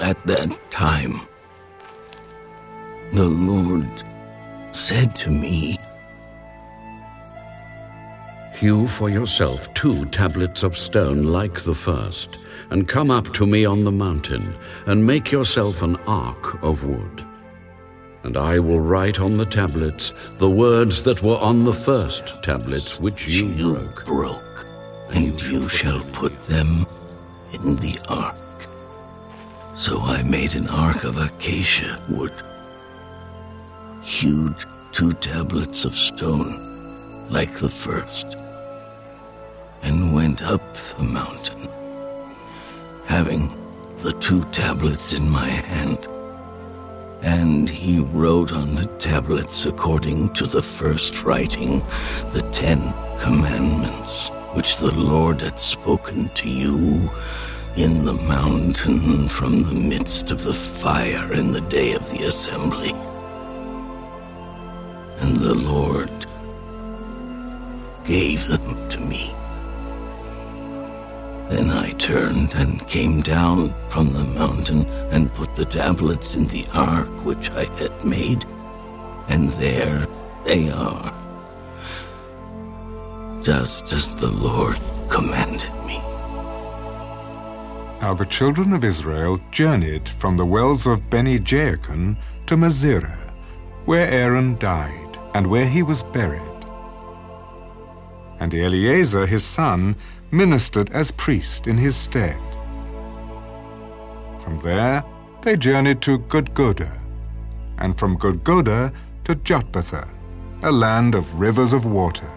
At that time, the Lord said to me, Hew for yourself two tablets of stone like the first, and come up to me on the mountain, and make yourself an ark of wood. And I will write on the tablets the words that were on the first tablets which you, you broke. broke, and you shall put them in the ark. So I made an ark of acacia wood, hewed two tablets of stone like the first, and went up the mountain, having the two tablets in my hand. And he wrote on the tablets according to the first writing the Ten Commandments, which the Lord had spoken to you in the mountain from the midst of the fire in the day of the assembly. And the Lord gave them to me. Then I turned and came down from the mountain and put the tablets in the ark which I had made, and there they are, just as the Lord commanded me. Now the children of Israel journeyed from the wells of Bene Jaakan to Moserah, where Aaron died, and where he was buried. And Eleazar his son ministered as priest in his stead. From there they journeyed to Gudgodah, and from Gudgodah to Jotbathah, a land of rivers of water.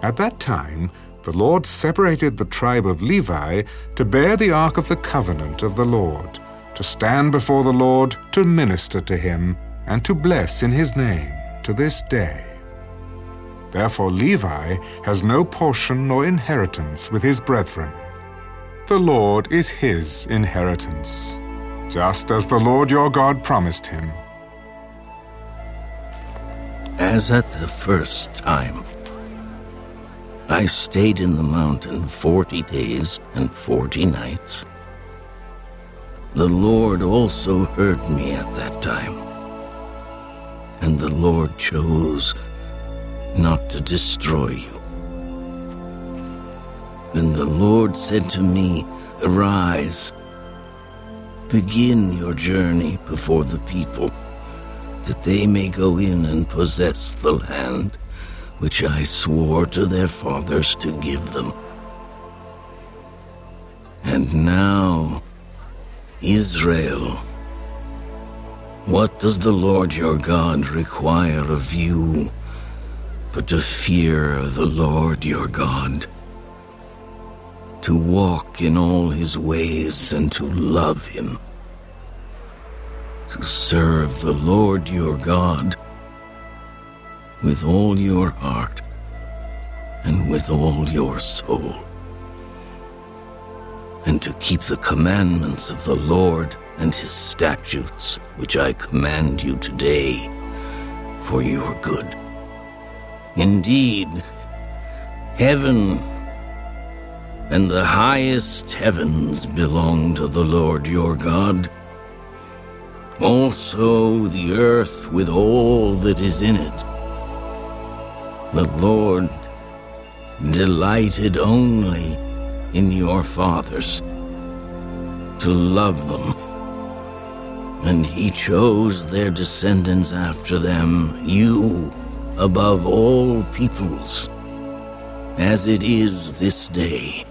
At that time the Lord separated the tribe of Levi to bear the ark of the covenant of the Lord, to stand before the Lord to minister to him, and to bless in his name to this day. Therefore Levi has no portion nor inheritance with his brethren. The Lord is his inheritance, just as the Lord your God promised him. As at the first time, I stayed in the mountain forty days and forty nights. The Lord also heard me at that time, and the Lord chose not to destroy you. Then the Lord said to me, Arise, begin your journey before the people, that they may go in and possess the land which I swore to their fathers to give them. And now, Israel, what does the Lord your God require of you but to fear the Lord your God? To walk in all his ways and to love him, to serve the Lord your God with all your heart and with all your soul, and to keep the commandments of the Lord and his statutes, which I command you today, for your good. Indeed, heaven and the highest heavens belong to the Lord your God. Also the earth with all that is in it the Lord delighted only in your fathers to love them, and he chose their descendants after them, you above all peoples, as it is this day.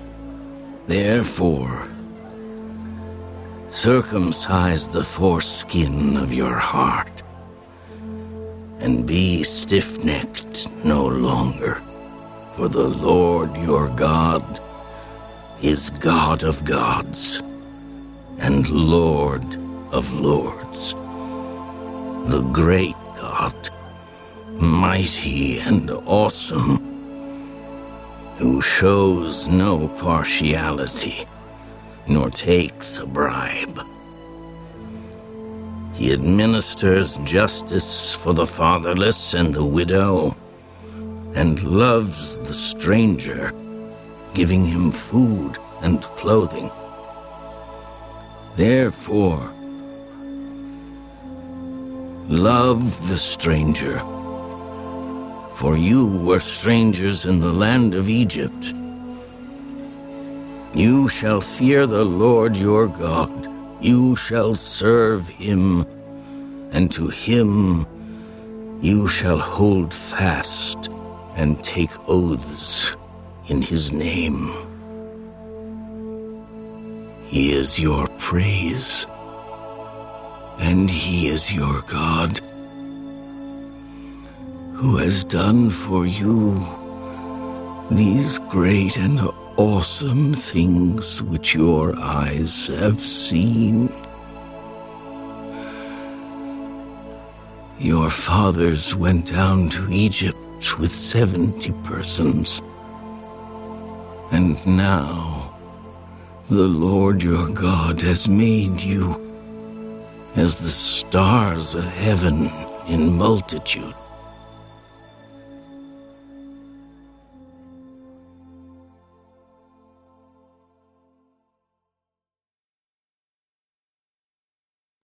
Therefore, circumcise the foreskin of your heart and be stiff necked no longer, for the Lord your God is God of gods and Lord of lords, the great God, mighty and awesome, who shows no partiality nor takes a bribe. He administers justice for the fatherless and the widow, and loves the stranger, giving him food and clothing. Therefore, love the stranger, for you were strangers in the land of Egypt. You shall fear the Lord your God, you shall serve him, and to him you shall hold fast and take oaths in his name. He is your praise, and He is your God, who has done for you these great and awesome things which your eyes have seen. Your fathers went down to Egypt with seventy persons, and now the Lord your God has made you as the stars of heaven in multitude.